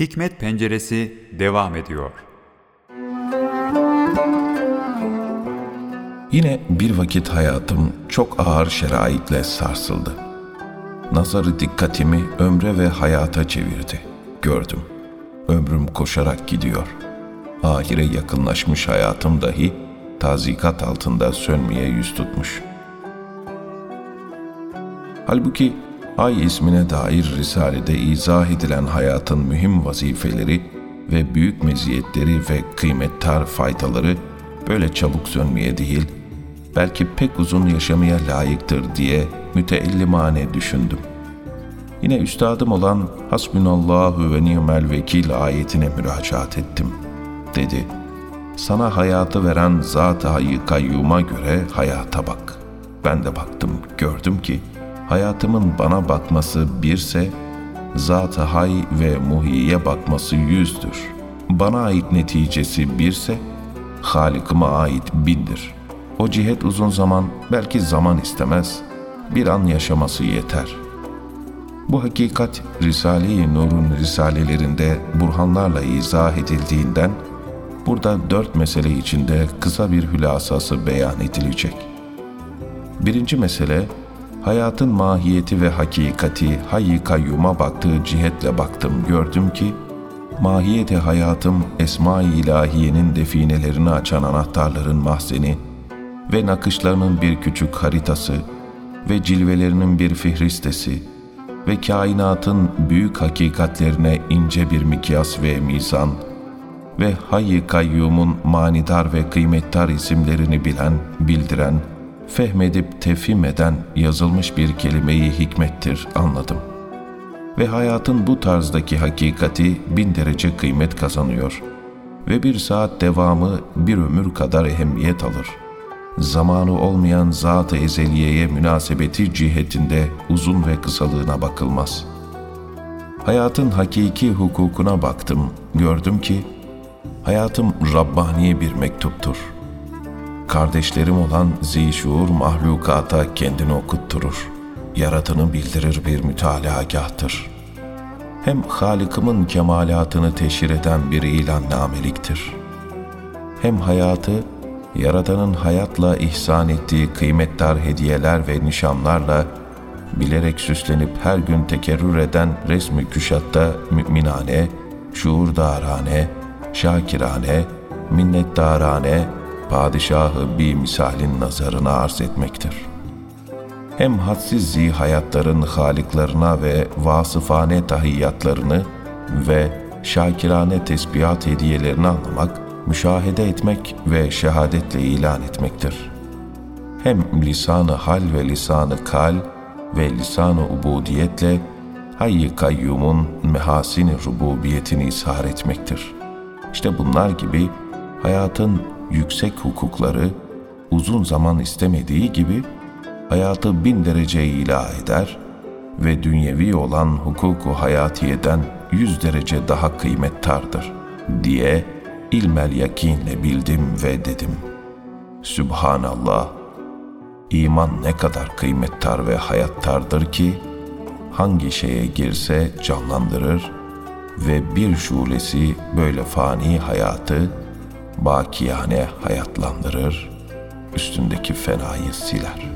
Hikmet Penceresi devam ediyor. Yine bir vakit hayatım çok ağır şeraitle sarsıldı. Nazarı dikkatimi ömre ve hayata çevirdi. Gördüm. Ömrüm koşarak gidiyor. Ahire yakınlaşmış hayatım dahi tazikat altında sönmeye yüz tutmuş. Halbuki Ay ismine dair Risale'de izah edilen hayatın mühim vazifeleri ve büyük meziyetleri ve kıymettar faydaları böyle çabuk sönmeye değil, belki pek uzun yaşamaya layıktır diye müteellimane düşündüm. Yine üstadım olan Hasbunallahu ve ni'mel vekil ayetine müracaat ettim. Dedi, sana hayatı veren Zat-ı Hayy Kayyum'a göre hayata bak. Ben de baktım, gördüm ki, hayatımın bana bakması birse, Zat-ı Hay ve Muhi'ye bakması yüzdür. Bana ait neticesi birse, Halik'ıma ait bindir. O cihet uzun zaman, belki zaman istemez, bir an yaşaması yeter. Bu hakikat Risale-i Nur'un risalelerinde burhanlarla izah edildiğinden, burada dört mesele içinde kısa bir hülasası beyan edilecek. Birinci mesele, hayatın mahiyeti ve hakikati hayy kayyuma baktığı cihetle baktım. Gördüm ki mahiyeti hayatım esma-i ilahiyenin definelerini açan anahtarların mahzeni ve nakışlarının bir küçük haritası ve cilvelerinin bir fihristesi ve kainatın büyük hakikatlerine ince bir mikyas ve mizan ve hayy kayyumun manidar ve kıymettar isimlerini bilen, bildiren, fehmedip tefhim eden yazılmış bir kelimeyi hikmettir anladım. Ve hayatın bu tarzdaki hakikati bin derece kıymet kazanıyor ve bir saat devamı bir ömür kadar ehemmiyet alır. Zamanı olmayan zat-ı ezeliyeye münasebeti cihetinde uzun ve kısalığına bakılmaz. Hayatın hakiki hukukuna baktım, gördüm ki hayatım Rabbani bir mektuptur.'' Kardeşlerim olan zişuur mahlukata kendini okutturur. Yaratını bildirir bir mütalagahtır. Hem Halık'ımın kemalatını teşhir eden bir ilannameliktir. Hem hayatı, Yaradan'ın hayatla ihsan ettiği kıymetdar hediyeler ve nişanlarla bilerek süslenip her gün tekerrür eden resmi küşatta müminane, şuurdarane, şakirane, minnettarane, padişahı bir misalin nazarına arz etmektir. Hem hadsiz zihayatların haliklarına ve vasıfane tahiyyatlarını ve şakirane tesbihat hediyelerini anlamak, müşahede etmek ve şehadetle ilan etmektir. Hem lisanı hal ve lisanı kal ve lisanı ubudiyetle hayy kayyumun mehasini rububiyetini ishar etmektir. İşte bunlar gibi hayatın yüksek hukukları uzun zaman istemediği gibi hayatı bin derece ilah eder ve dünyevi olan hukuku hayatiyeden yüz derece daha kıymettardır diye ilmel yakinle bildim ve dedim. Sübhanallah, iman ne kadar kıymettar ve hayattardır ki, hangi şeye girse canlandırır ve bir şulesi böyle fani hayatı bakiyane hayatlandırır, üstündeki fenayı siler.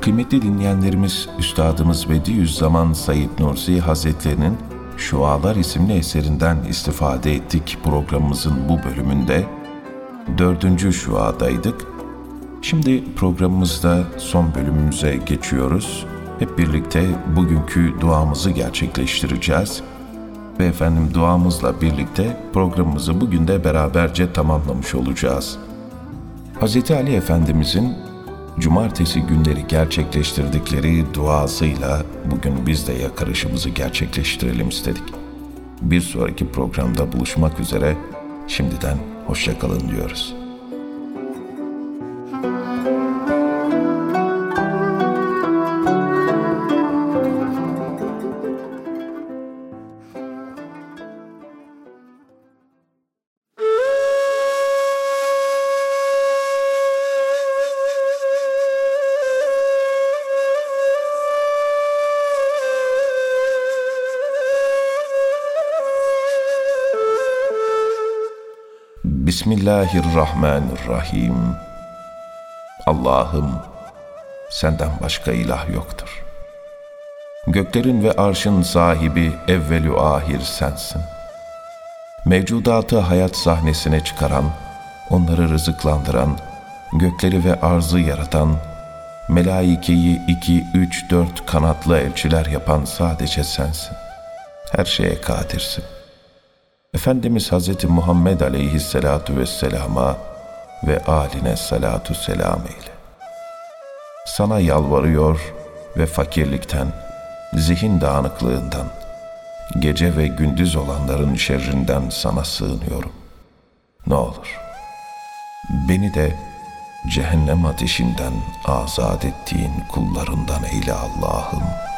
Kıymetli dinleyenlerimiz, Üstadımız Bediüzzaman Said Nursi Hazretlerinin Şualar isimli eserinden istifade ettik programımızın bu bölümünde. Dördüncü şuadaydık Şimdi programımızda son bölümümüze geçiyoruz. Hep birlikte bugünkü duamızı gerçekleştireceğiz. Ve efendim duamızla birlikte programımızı bugün de beraberce tamamlamış olacağız. Hz. Ali Efendimizin cumartesi günleri gerçekleştirdikleri duasıyla bugün biz de yakarışımızı gerçekleştirelim istedik. Bir sonraki programda buluşmak üzere şimdiden hoşçakalın diyoruz. Bismillahirrahmanirrahim. Allah'ım senden başka ilah yoktur. Göklerin ve arşın sahibi evvelü ahir sensin. Mevcudatı hayat sahnesine çıkaran, onları rızıklandıran, gökleri ve arzı yaratan, melaikeyi iki, üç, dört kanatlı elçiler yapan sadece sensin. Her şeye kadirsin. Efendimiz Hz. Muhammed aleyhisselatu vesselama ve aline salatu selam eyle. Sana yalvarıyor ve fakirlikten, zihin dağınıklığından, gece ve gündüz olanların şerrinden sana sığınıyorum. Ne olur, beni de cehennem ateşinden azat ettiğin kullarından eyle Allah'ım.''